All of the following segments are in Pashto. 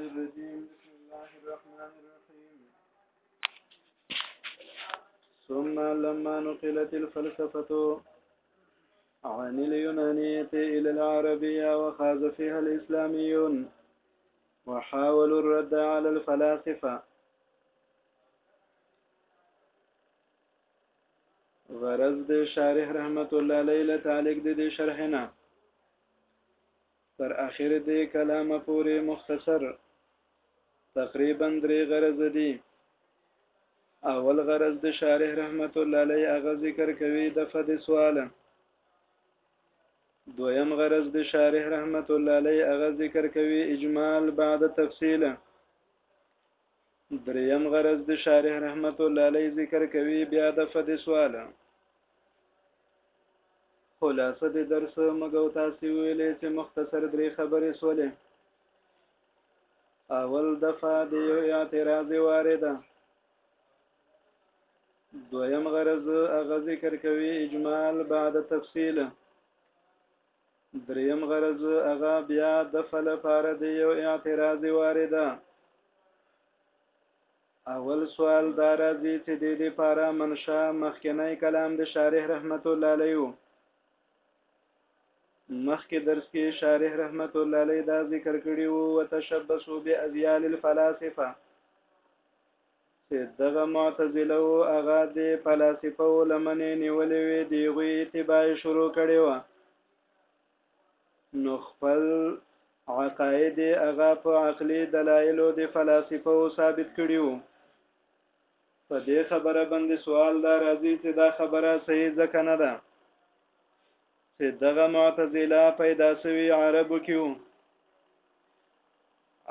الرجيم بسم الله الرحمن الرحيم ثم لما نقلت الفلسفة عن اليونانية إلى العربية وخاز فيها الإسلاميون وحاولوا الرد على الفلاسفة غرض د شارح رحمت الله لیله تعلق د دې شرحنه تر اخر دې کلامه پورې مختصر تقریبا درې غرض دي اول غرض د شارح رحمت الله علیه هغه ذکر کوي د فد سوال دویم غرض د شارح رحمت الله علیه هغه ذکر کوي اجمال بعد تفصیل دریم غرض د شارح رحمت الله علیه ذکر کوي بیا د فد سوال خلاصه د درس مګو تاسو ویلې چې مختصر درې خبرې سولې اول دفعه د یو اعتراض وارده دویم غرض هغه ذکر کوي اجمال بعد تفصیل دریم غرض هغه بیا د فل لپاره د یو اعتراض وارده اول سوال دا راځي چې د دې پاره منشا مخکنی کلام د شارح رحمت الله علیه مخکې درس کې شارح رحمت الله علیه دا ذکر کړی وو وتشبسو بازیال الفلاسفه چې دغه معتزله او هغه د فلسفه لمنې نیولې وي دی غوي اتباع شروع کړي و نو خپل عقاید هغه په عقلي دلایلو د فلسفو ثابت کړیو په دې خبره باندې سوال دا راځي چې دا خبره صحیح ځکه نه ده چې دغه معتزله پیدا سوي عربو کې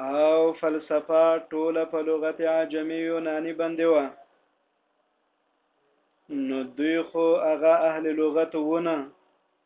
او فلسفه ټوله په لغت عجمي یوناني باندې و نو دوی خو هغه اهل لغت ونه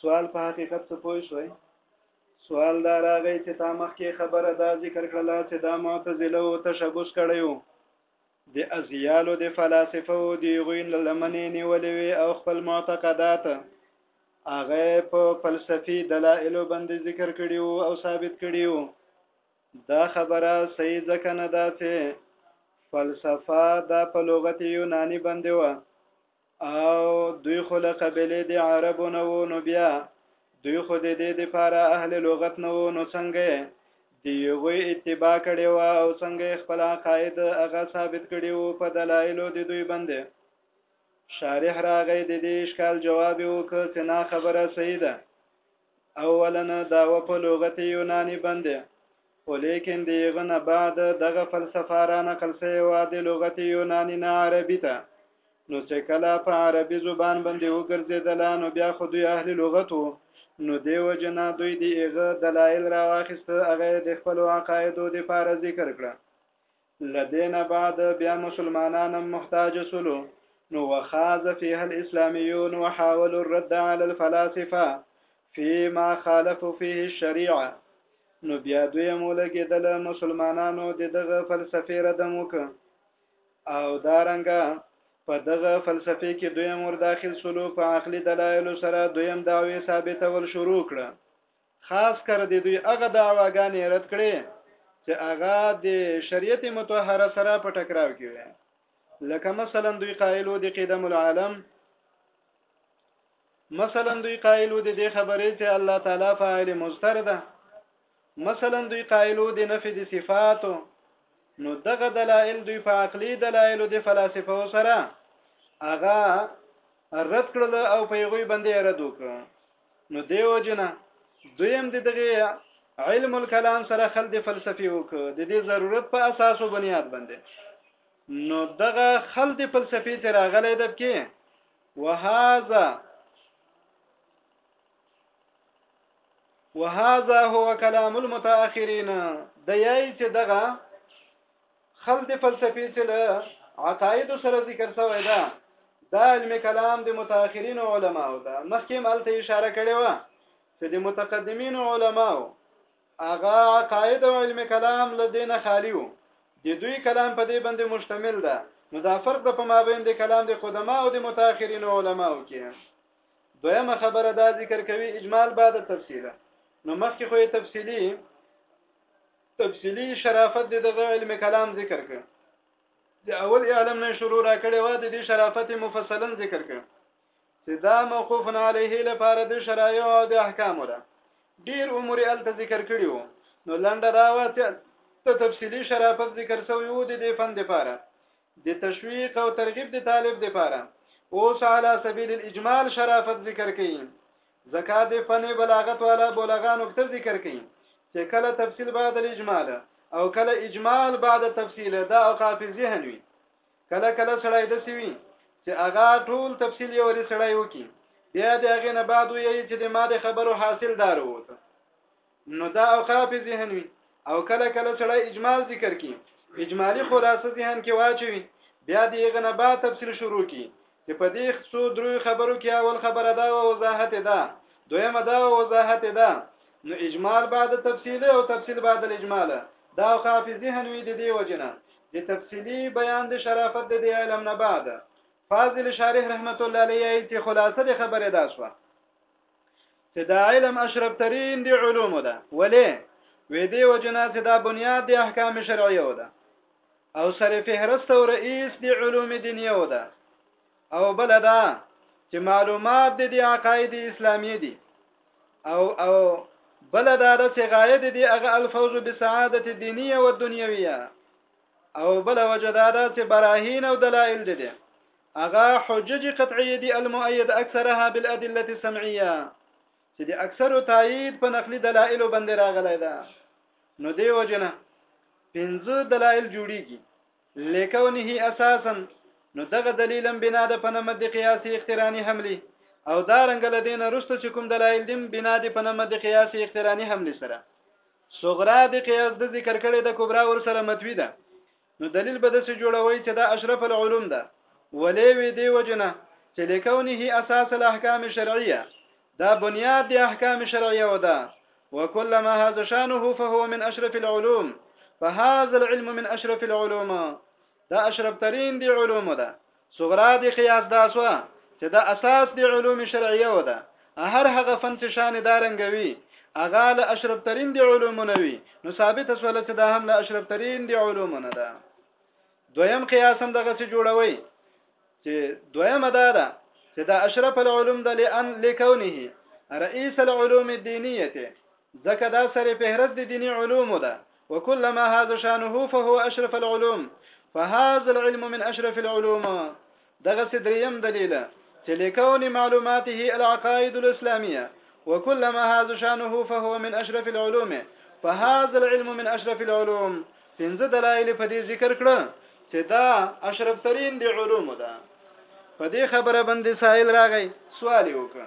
سوال په حقیقت څه پوه شوي سوال دا راغی چې تا مخکې خبره دا ذکر کړله چې دا معتزله او تشبث کړی وو د ازیالو د فلاسفه او د غوین لمنې نیولې وي او خپل معتقدات هغه په فلسفي دلایلو باندې ذکر کړي او ثابت کړي دا خبره صحیح ځکه نه ده چې فلسفه دا په لغت یونانی باندې و او دوی خو له قبیلې د عربو نه وو نو بیا دوی خو د دې دپاره اهل لغت نه وو نو څنګه د یوی اتباع کړي و او څنګه خپل عقاید هغه ثابت کړي وو په دلایلو د دوی باندې شارح راغی د دې اشکال جواب وکړ چې نه خبره صحیح ده اولا دعوه په لغت یونانی بنده خو لیکن دیغه نه بعد دغه فلسفه را نقل سوی وه د لغت یونانی نه عربی ته نو چې کله په عربي زبان باندې وګرځېدله نو بیا خو دوی اهل لغت وو نو دې وجه نه دوی د هغه دلایل راواخیسته هغه د خپلو عقایدو دپاره ذکر کړه لدې نه بعد بیا مسلمانان هم محتاج سولو نو وخاز فيها الاسلاميون وحاولوا الرد على الفلاسفه فيما خالفوا فيه الشريعه نو بیا دوی هم ولګېدل مسلمانانو د دغه فلسفې ردم وکړ او دا رنګه په دغه فلسفې کې دوی هم ورداخل سولو په عقلي دلایلو سره دوی هم دعوې ثابتول شروع کړه خاص کر د دوی هغه دعواګانې رد کړي چې هغه د شریعت متطهره سره په ټکراو کې وي لکه مثلا دوی قائلو د قدم العالم مثلا دوی قائلو د دې خبرې چې الله تعالی فاعل مستر ده مثلا دوی قائلو د نفي د صفاتو نو دغه دلایل دوی په عقلي دلایل د فلسفه سره هغه رد کړل او په یوې باندې رد وکړ نو دیو جنا دویم د دغه علم الکلام سره خل د فلسفي وک د دې ضرورت په اساس او بنیاد باندې نو دغه خل د فلسفي تر غلې دب کې وهذا وهذا هو كلام المتأخرين د یای چې دغه خل د فلسفي چې له عقاید سره ذکر شوی دا دا علم کلام د متأخرین علماو ده مخکې مالته اشاره کړې و چې د متقدمین علماو هغه عقاید او علم کلام له دینه خالی وو د دوی کلام په دې باندې مشتمل ده نو دا فرق د په مابین د کلام د قدما او د متأخرین علماو کې دویمه خبره دا ذکر کوي اجمال بعد تفصیله نو مخکې خو یې تفصیلی تفصیلی شرافت د دغه علم کلام ذکر کړ د اول علم نه شروع را کړي و د دې شرافت مفصلا ذکر کړ چې دا موقوف علیه لپاره د شرایع او د احکام ده ډیر امور ال ذکر کړي وو نو لنډه دا و چې ته تفصیلی شرافت ذکر سوی وو د دې فن لپاره د تشویق او ترغیب د طالب لپاره اوس علی سبیل الاجمال شرافت ذکر کړي ځکه د فن بلاغت والا بلغا نقطه ذکر کړي چې کله تفصیل بعد الاجمال او کله اجمال بعد تفصیل دا اوقاف ذهن وي کله کله سړی د سوي چې هغه ټول تفصیل یې ورې سړی وکي بیا د هغه نه بعد وي چې د ما د خبرو حاصل دار ووته نو دا اوقاف ذهن وي او کله کله سړی اجمال ذکر کی اجمالی خلاصه ذهن کې واچوي بیا د یغه نه بعد تفصیل شروع کی چې په دې څو درو خبرو کې اول خبره دا او وضاحت ده دویمه دا او وضاحت ده نو اجمال بعد تفصیل او تفصیل بعد الاجمال دا اوقاف ذهن وي د دې وجنه د تفصیلی بیان د شرافت د دې علم نه بعد فاضل شارح رحمت الله علیه چې خلاصه خبره دا شوه چې دا علم اشرف ترين دی علوم ده ولې وې دی وجنا چې دا بنیاد دی احکام شرعیه ده او سره فهرست او رئیس دی علوم دینیه ده او بل دا چې معلومات دی عقاید اسلامی دي او او بل دا د غایه دی هغه الفوز بسعادت دینیه او دنیویه او بل وجدا دا چې براهین او دلایل دي هغه حجج قطعیه دي المؤید اکثرها بالادله السمعیه چې د اکثرو تایید په نقلي دلایل باندې راغلی ده نو دی وجنه پنځه دلایل جوړیږي لکونه اساسا نو دغه دلیل هم بنا د پنه مد قیاسي اخترانی حملی او دا رنګ لدین رسته چې کوم دلایل دیم بنا د پنه مد قیاسي اخترانی حملی سره صغرا د قیاس د ذکر کړي د کبرا ور سره متوی ده نو دلیل به دسې جوړوي چې دا اشرف العلوم ده ولې وی دی وجنه چې لکونه اساس الاحکام شرعیه دا بنیاد د احکام شرعیه و ده وکلما هذا شانه فهو من اشرف العلوم فهذا العلم من اشرف العلوم دا اشرف ترين دي علوم ده صغرا دی قیاس دا سو چې دا اساس دی علوم شرعیه و ده هر هغه فن چې شان دارنګوي اغه له اشرف ترين دی علوم نه وي نو ثابت سول چې دا هم له اشرف ترين دی علوم نه ده دویم قیاس هم دغه څه جوړوي چې دویمه دا ده چې دا اشرف العلوم ده لئن لکونه رئیس العلوم الدینیه ځکه دا سره فهرست د دینی علوم ده وكلما هذا شانه فهو اشرف العلوم فهذا العلم من اشرف العلوم دغه سدریم دلیل چې لکون معلوماته العقائد الاسلاميه وكلما هذا شانه فهو من اشرف العلوم فهذا العلم من اشرف العلوم پنځه دلایل په دې ذکر کړه چې دا اشرف ترين دي علوم ده په دې خبره باندې سائل راغی سوال وکړه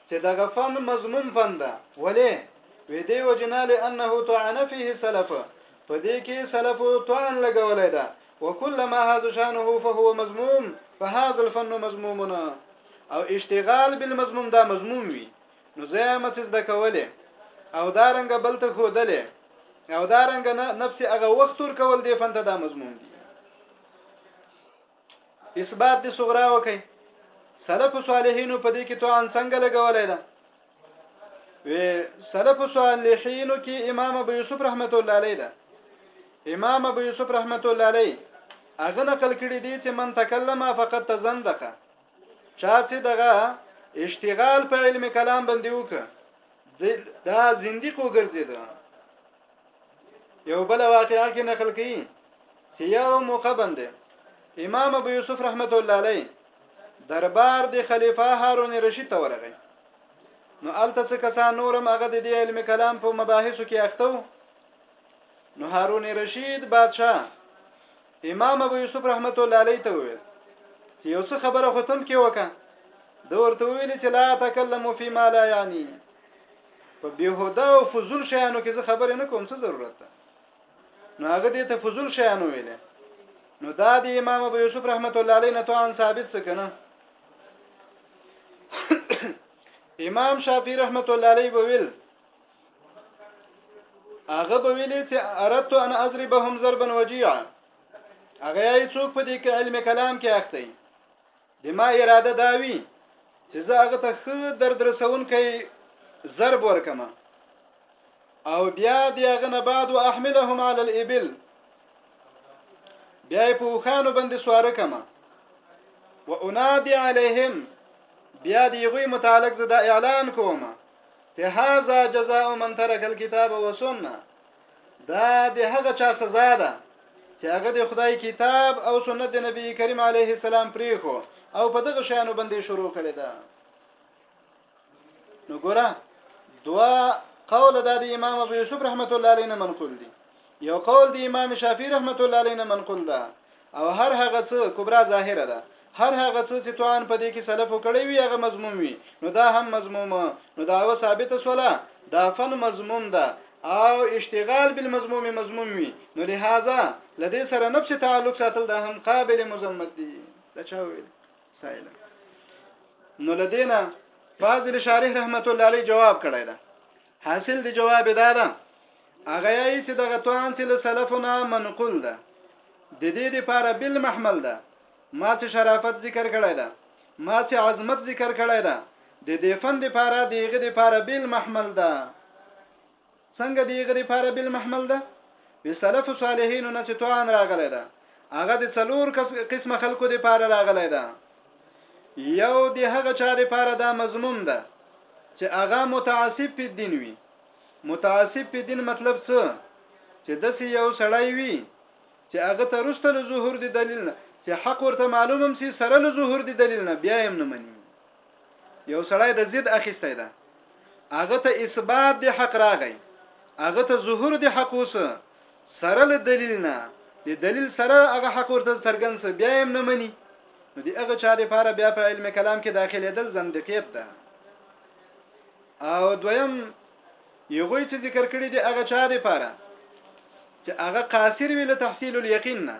چې دغه فن مضموم فن ده ولې وې دی وجنا لانه طعن فيه سلف په دې کې سلف طعن لګولای ده وکلما هذا شانه فهو مضموم فهذا الفن مضمومنا او اشتغال بالمضموم دا مضموم وي نو زیامت زده کوله او دا رنګ بل ته خودلې او دا رنګ نفس هغه وخت ور کول دی فنته دا مضمون دی اثبات د صغرا وکي سلف صالحینو په دې کې توان څنګه لګولای دا وی سلف صالحینو کې امام ابو یوسف رحمت الله علیه دا امام ابو یوسف رحمت الله علیه اغه نقل کړی دی چې من تکلم فقط تزندقه چا چې دغه اشتغال په علم کلام باندې وکړه دا زنديق وګرځیدل یو بل واقعا کې نقل کړي چې یو موقع باندې امام ابو یوسف رحمت الله علیه دربار د خلیفہ هارون رشید ته ورغی نو الته څه کسان نورم هغه د علم کلام په مباحثو کې اخته نو هارون رشید بادشاه امام ابو یوسف رحمت الله علیه ته وویل چې یو څه خبره خو تند کې وکه د ورته ویل چې لا تکلم فی ما لا یعنی په بیهوده او فزول شیانو کې زه خبرې نه کوم څه ضرورت ده نو هغه دې ته فزول شیانو ویل نو دا د امام ابو یوسف رحمت الله علیه نه تو ان ثابت څه کنه امام شافعی رحمت الله علیه ویل هغه به ویلي چې اردت ان اضربهم ضربا وجيعا هغه یې څوک په دې کې علم کلام کې اخته دی د ما اراده داوي چې زه هغه ته خو درد رسون کوي ضرب ورکم او بیا دی هغه نه بعد واحملهم على الابل بیا په وخانو باندې سوار کما وانادي عليهم بیا دی غوي متعلق زده اعلان کوم ته هاذا جزاء من ترک الكتاب والسنه دا د هغه چا سزا ده چې هغه د خدای کتاب او سنت د نبی کریم علیه السلام پرې خو او په دغه شانو باندې شروع کړي ده نو ګوره دوا قول د امام ابو یوسف رحمت الله علیه نه منقول دي یو قول دی امام شافعی رحمت الله علیه نه منقول ده او هر هغه څه کبرا ظاهره ده هر هغه څه چې توان په دې کې سلف کړی وي هغه مضموم وي نو دا هم مضموم نو دا و ثابت سوله دا فن مضموم ده او اشتغال بالمضموم مضموم وي نو لہذا لدې سره نفس تعلق ساتل دا هم قابل مذمت دي دا چا ویل سائل نو لدینا فاضل شارح رحمت الله علیه جواب کړی دا حاصل د جواب دا ده هغه یې چې دغه توان چې له سلفنا منقول ده د دې لپاره بل محمل ده ما چې شرافت ذکر کړی ده ما چې عظمت ذکر کړی ده د دې فن لپاره دیغه لپاره بل محمل ده څنګه دیغه لپاره بل محمل ده به سلف صالحین نه چې توان راغلی ده هغه د څلور قسم خلکو لپاره راغلی ده یو د هغه چا لپاره دا مضمون ده چې هغه متعصب په دین وي متعصب په دین مطلب څه چې د سی یو سړی وي چې هغه ته رسته له ظهور دی دلیل نه چې حق ورته معلومم سي سره له ظهور دی دلیل نه بیا هم نه مني یو سړی د ضد اخیستی ده هغه ته اثبات دی حق راغی هغه ته ظهور دی حق اوسه سره له دلیل نه د دلیل سره هغه حق ورته څرګند سه بیا یې نه مني نو د هغه چا لپاره بیا په علم کلام کې داخلېدل زندقیت ده او دویم یغوی چې ذکر کړی دی هغه چا لپاره چې هغه قاصر وی له تحصیل الیقین نه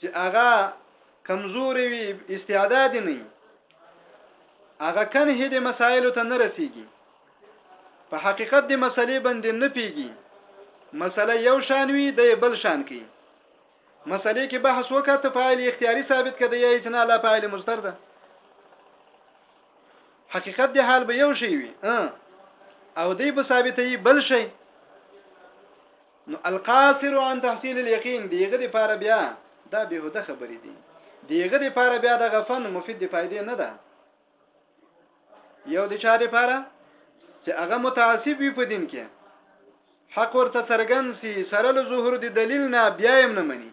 چې هغه کمزوري وي استعداد نه هغه کن هدي مسائل ته نه رسیږي په حقیقت د مسلې باندې نه پیږي مسله یو شان وي د بل شان کی مسلې کې بحث وکړه ته فاعل اختیاري ثابت کړي یا چې نه لا فاعل مصدر ده حقیقت د حال به یو شی وي او دی به ثابتې بل شي نو القاصر عن تحصيل اليقين دیغه د پاره بیا دا بهوده خبرې دي دیغه د پاره بیا د غفن مفید د فائدې نه ده یو د چا د پاره چې هغه متعصب وي په دین کې حق ورته څرګند سي سره له ظهور د دلیل نه بیا هم نه مني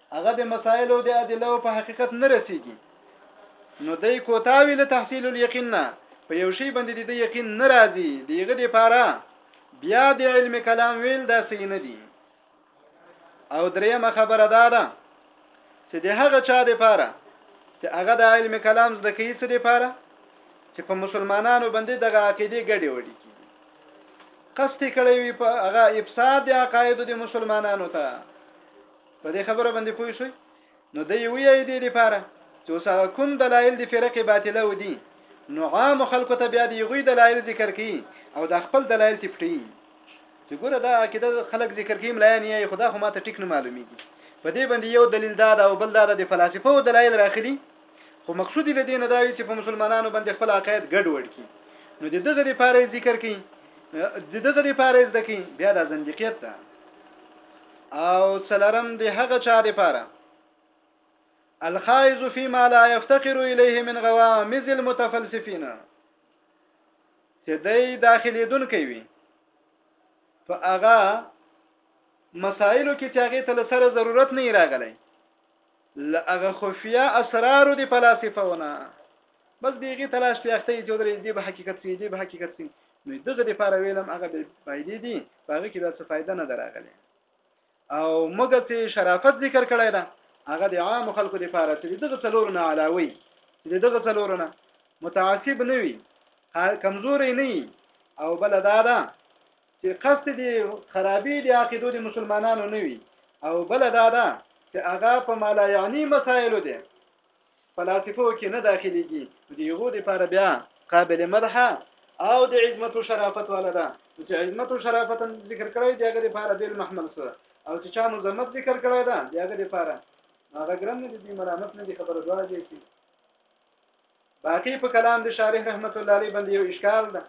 هغه د مسائل او د ادله په حقیقت نه رسیږي نو دای کوتاوی له تحصیل الیقین نه په یو شی باندې د یقین ناراضي دیغه د پاره بیا د علم کلام ویل دا صحیح نه دي او دریمه خبره دا ده چې د هغه چا د پاره چې هغه د علم کلام زده کوي څه د پاره چې په مسلمانانو باندې دغه عقیده ګډې وډې کی قصد کړی وي په هغه افساد د عقایدو د مسلمانانو ته په دې خبره باندې پوه شئ نو د یو یې دې لپاره چې اوس هغه کوم دلایل د فرقې باطله ودی نو عام خلکو ته بیا د یوې دلایل ذکر کړي او د خپل دلایل تپټي چې ګوره دا عقیده خلک ذکر کوي ملای نه یې خدا خو ماته ټیک نه معلومیږي په دې باندې یو دلیل دا ده او بل دا ده د فلسفه او دلایل راخلي خو مقصود دې دین دا وي چې په مسلمانانو باندې خپل عقاید ګډ وډ کی نو د دغه لپاره ذکر کړي د دغه لپاره ځکه بیا د زندقیت ده او څلرم د هغه چا لپاره الخائز فيما لا يفتقر اليه من غوامز المتفلسفين چې دای داخلي دن کوي په هغه مسائلو کې چې هغه تل سره ضرورت نه راغلی له هغه خفیه اسرارو دی فلاسفهونه بس دیغه تلاش په اخته چې ودرې دی به حقیقت سي دی به حقیقت سي نو دغه د پاره ویلم هغه به فائدې دي هغه کې د څه فائدہ نه دراغله او مګه چې شرافت ذکر کړی دا هغه د عام خلکو لپاره چې دغه څلور نه علاوي چې دغه څلور نه متعصب نه وي کمزوري نه او بل دا ده چې قصد دي خرابي دي عقیدو دي مسلمانانو نه وي او بل دا ده چې هغه په مالا یعنی مسایلو دي فلسفو کې نه داخليږي دي یو دي پر بیا قابل مدح او د عظمت او شرافت والا ده چې عظمت او شرافت ذکر کړی دی هغه لپاره بیل محمل سره او چې چا مزمت ذکر کړی ده دی هغه لپاره هغه ګرم نه دي ملامت نه دي خبره دوا دي چې باقی په کلام د شارح رحمت الله علیه باندې یو اشکال ده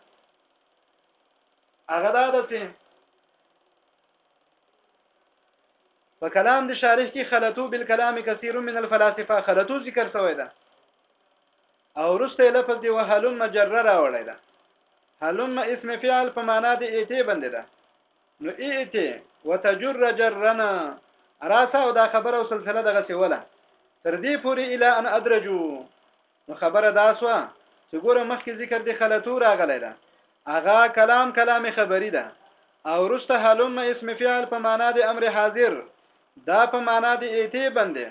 هغه دا ده چې په کلام د شارح کې خلطو بالکلام کثیر من الفلاسفه خلطو ذکر شوی ده او ورسته لفظ دی وهلم مجره راوړی ده هلم اسم فعل په معنا د ایته بند ده نو ایته وتجر جرنا راسه او دا خبره او سلسله دغه سیوله تر دې پورې اله ان ادرجو نو خبره دا سوه چې ګوره مخکې ذکر دی خلطو راغلی ده اغا کلام کلام خبری ده او رسته حلم اسم فعل په معنا د امر حاضر دا په معنا د ایتی بنده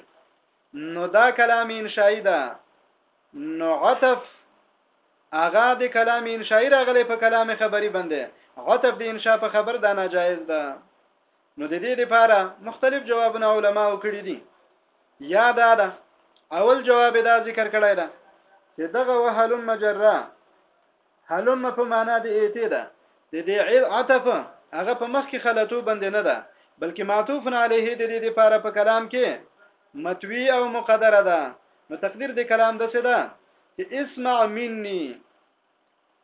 نو دا کلام انشائی ده نو عطف اغا د کلام انشائی راغلی په کلام خبری بنده عطف د انشاء په خبر دا ناجایز ده نو د دې لپاره مختلف جوابونه علما وکړي دي یا دا ده اول جواب دا ذکر کړی ده چې دغه وهلم مجرا هلم په معنا د ایتی ده د دې عطف هغه په مخ کې خلطو بند نه ده بلکې معطوف علیه د دې لپاره په کلام کې متوی او مقدره ده نو تقدیر د کلام د څه ده چې اسمع مني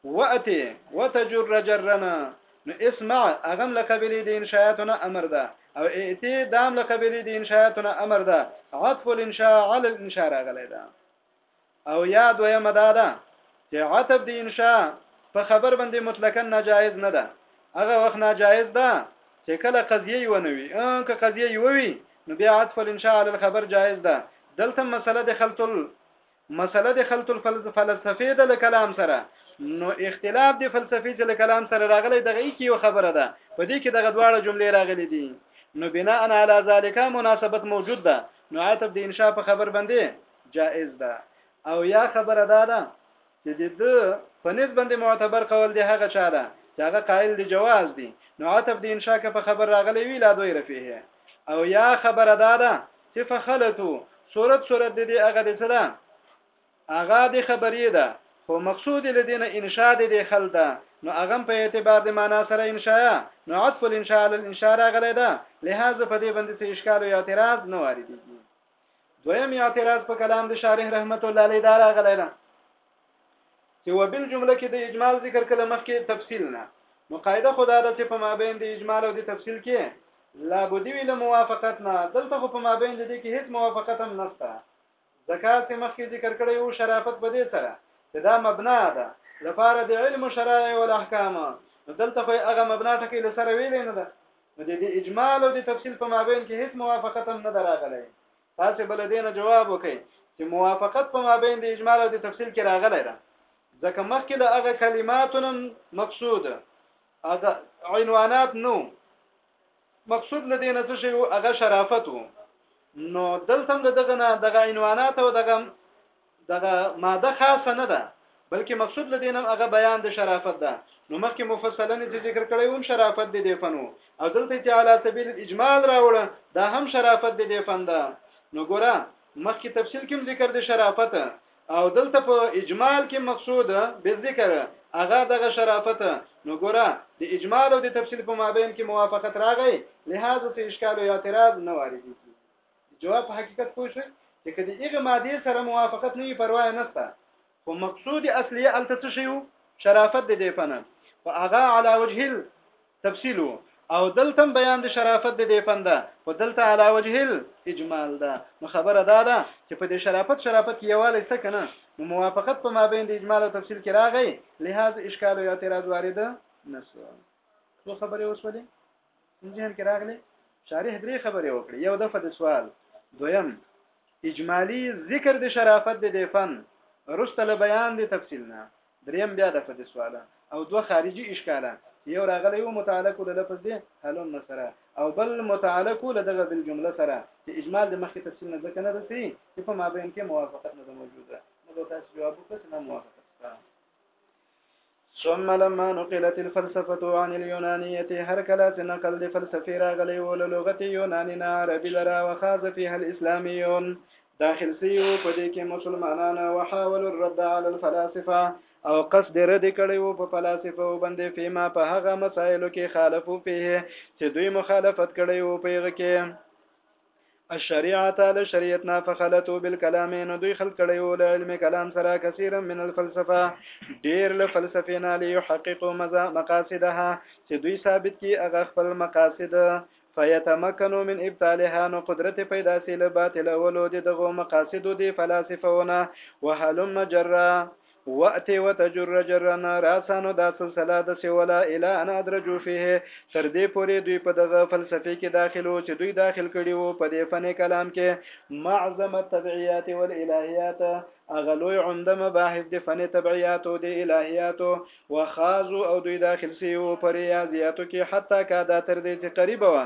واتي وتجر جرنا نو اسمع اغم لقبلي دي انشاءاتنا امر ده او ائتي دام لقبلي دي انشاءاتنا امر ده عطف الانشاء على الانشاء راغلي ده او یا دویم دا ده چې عطف دي انشاء په خبر باندې مطلقاً ناجایز نه ده هغه وخت ناجایز ده چې کله قضیه یو نه وي ان که قضیه یو وي نو بیا عطف الانشاء على الخبر جایز ده دلته مسله د خلط مسله د خلط الفلسفه ده له کلام سره نو اختلاف د فلسفي چې له کلام سره راغلی دغه یې یو خبره ده په دې کې دغه دواړه جملې راغلي دي نو بنا ان علی ذالک مناسبت موجود ده نو عتب د انشاء په خبر باندې جائز ده او یا خبره ده ده چې د دو په نسبت باندې معتبر قول دی هغه چا ده چې هغه قائل دی جواز دی نو عتب د انشاء په خبر راغلی وی لا دوی رفیه او یا خبره دا ده چې فخلتو صورت صورت د دې هغه د څه ده هغه د خبرې ده خو مقصود لدین انشاء د دې خل ده نو هغه په اعتبار د معنا سره انشاء نو عطف الانشاء على الانشاء راغلی ده لهدا په دې باندې څه اشکال او اعتراض نه واردېږي دویم اعتراض په کلام د شارح رحمت الله علیه دا راغلی ده چې وبل جمله کې د اجمال ذکر کله مخکې تفصیل نه نو قاعده خدا ده چې په مابین د اجمال او د تفصیل کې لا بودی ویله موافقت نه دلته خو په مابین د دې کې هیڅ موافقت هم نشته زکات چې مخکې ذکر کړی او شرافت په دې سره چې دا مبنا ده لپاره د علم شرایع او احکام دلته خو هغه مبنا ټکی لسره ویلې نه ده نو د دې اجمال او د تفصیل په مابین کې هیڅ موافقت هم نه دراغلی تاسو بل دین جواب وکئ چې موافقت په مابین د اجمال او د تفصیل کې راغلی ده ځکه مخکې له هغه کلماتونو مقصود هغه عنوانات نو مقصود لدې نه څه شی هغه شرافت وو نو دلته هم دغه نه دغه عنوانات او دغه دغه ماده خاصه نه ده بلکې مقصود لدین هم هغه بیان د شرافت ده نو مخکې مفصلا چې ذکر کړی هم شرافت دی د فنو او دلته چې علی سبیل الاجمال راوړ دا هم شرافت دی د فن ده نو ګوره مخکې تفصیل کې ذکر د شرافت او دلته په اجمال کې مقصود به ذکر هغه دغه شرافت نو ګوره د اجمال او د تفصیل په مابین کې موافقت راغی لهدا څه اشکال او اعتراض نه واردېږي جواب په حقیقت پوه شئ چې کدی هغه ماده سره موافقت نه پروا نه ستا خو مقصود اصلي الته څه شیو شرافت د دې فن په هغه علا وجه تفصیل او دلته بیان د شرافت د دې فن ده خو دلته علا وجه اجمال ده نو خبره ده ده چې په دې شرافت شرافت کې یواله څه کنه نو موافقت په مابین د اجمال او تفصیل کې راغی لهدا اشکال او اعتراض وارد نسو نو خبره وسولې ځین کې راغلي شارح درې خبرې وکړي یو دفعه د سوال دویم اجمالی ذکر د شرافت د فن رسته له بیان د تفصیل نه دریم بیا دفعه د سوال او دوه خارجي اشکاله یو راغلی یو متعلق له لفظ دی هلم سره او بل متعلق له دغه بل جمله سره چې اجمال د مخکې تفصیل نه ځکه نه رسي چې په مابین کې موافقت نه موجوده نو تاسو جواب وکړئ نه موافقت ثم لما نقلت الفلسفه عن اليونانيه هر کله چې نقل د فلسفي راغلی و له لغت یوناني نه عربي لرا وخاز فيها الاسلاميون داخل سيو په دې کې مسلمانان وحاول الرد على الفلاسفه او قصد رد کړي وو په فلسفه باندې فيما په هغه مسایلو کې خالفو فيه چې دوی مخالفت کړي وو په هغه کې الشریعه تعالی شریعت نه فخلتو بالکلام نو دوی خلق کړي ول علم کلام سره کثیرا من الفلسفه ډیر له فلسفې نه ليحققوا مقاصدها چې دوی ثابت کی هغه خپل مقاصد فیتمکنو من ابطالها نو قدرت پیدا سی له باطل اولو دغه مقاصد دی فلسفهونه وهلم جرا وأتي وتجر جرا راسا نو دا سلسله دسې وله الى ان ادرجو فيه تر دې پورې دوی په دغه فلسفې کې داخل وو چې دوی داخل کړي وو په دې فن کلام کې معظم الطبعيات والالهيات هغه لوی عمده مباحث د فن طبعياتو د الهياتو وخاضو او دوی داخل سي وو په رياضياتو کې حتی کا دا تر دې چې قريبه وه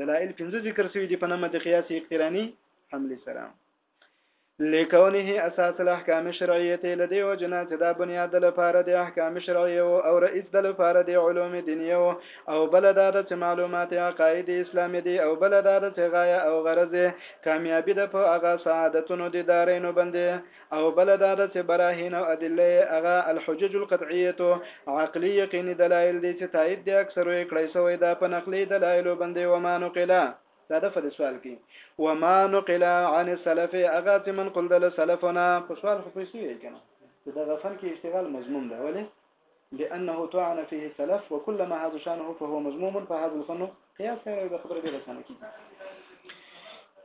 دلائل پنځه ذکر شوی دی په نامه د قیاس اقترانی حمل سره لکونه اساس الاحکام الشرعیه لدی او جنا چې دا بنیاد لپاره د احکام شرعیه او رئیس د لپاره د علوم دینیه او بل دا چې معلومات عقاید اسلام دی او بل دا چې غایه او غرض کامیابی د په هغه سعادتونو د دارینو باندې او بل دا ده چې براهین او ادله یې هغه الحجج القطعیه عقلی یقیني دلایل دي چې تایید دي اکثرو یې کړی سوی دا په نقلي دلایلو باندې وما نقله دا د فد سوال کی وما نقل عن السلف اغا چې منقول د سلفنا په سوال خو پیسې یې کنه چې د غفن کې اشتغال مضمون ده ولی لانه طعن فيه السلف وكلما هذا شانه فهو مذموم فهذا الفن قياس يعني دا خبره ډیره سنه کیږي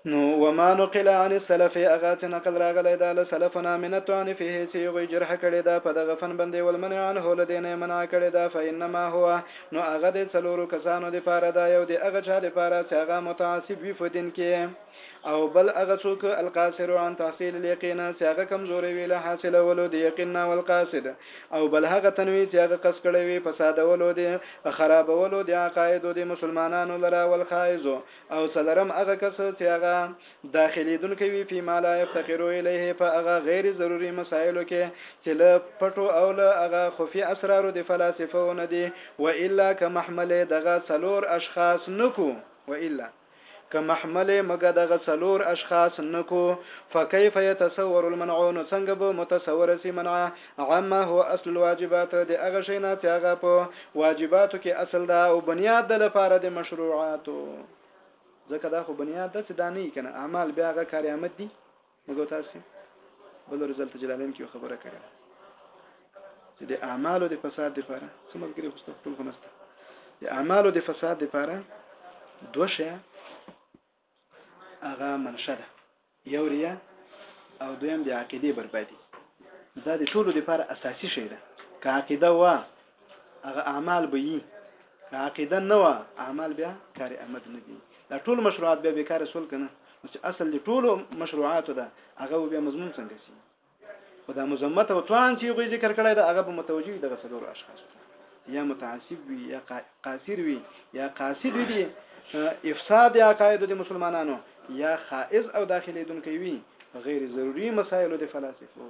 نو وما نقل عن السلف اغات نقل راغلی دا له سلفنا من الطعن فيه چې یو جرح کړي دا په دغه فن باندې ول منع عنه لدینه منع کړي دا فینما هو نو هغه د څلورو کسانو د پاره دا یو د هغه چا د پاره چې هغه متعصب وي فدین کې او بل هغه څوک القاصر عن تحصيل اليقين چې هغه کمزوري ویله حاصلولو د یقین نه والقاصد او بل هغه تنويع چې هغه قصد کړی وي فسادولو دې، په خرابولو دې عقائدو دې مسلمانانو لره والخائض او څلورم هغه کس چې هغه داخلېدونکی وي فی ما لا يفتقر الیه په هغه غیر ضروري مسائلو کې چې له پټو او له هغه خفي اسرارو د فلاسفه و نه دي والا که محمل دغه څلور اشخاص نه کو والا که محمل مګه دغه څلور اشخاص نه کو فکيف يتصور المنع نو څنګه به متصور سي منع عما هو اصل الواجبات د هغه شي نه چې هغه په واجباتو کې اصل ده او بنياد ده لپاره د مشروعاتو ځکه دا خو بنياد ده چې دا نه کنه اعمال بیا هغه کار عامد دي موږ تاسو بل ورځ دلته جلالین کې خبره کړې وه چې د اعمالو د فساد لپاره څه ملګري خو ټول خو نشته د اعمالو د فساد لپاره دوه شی هغه منشه ده یو ریا او دویم د عقیده بربادي دا د ټولو لپاره اساسي شی ده که عقیده وا هغه اعمال به یي عقیده نه و اعمال بیا کار احمد نه دي دا ټول مشروعات بیا به کار سول کنه نو چې اصل دي ټول مشروعات ده هغه بیا مضمون څنګه سي خدا مزمت او توان چې غوي ذکر کړی دا هغه به متوجي دغه څلور اشخاص یا متعصب وي یا قاصر وي یا قاصد وي افساد یا عقاید د مسلمانانو یا خائز او داخلي دن کوي غیر ضروری مسائل د فلسفه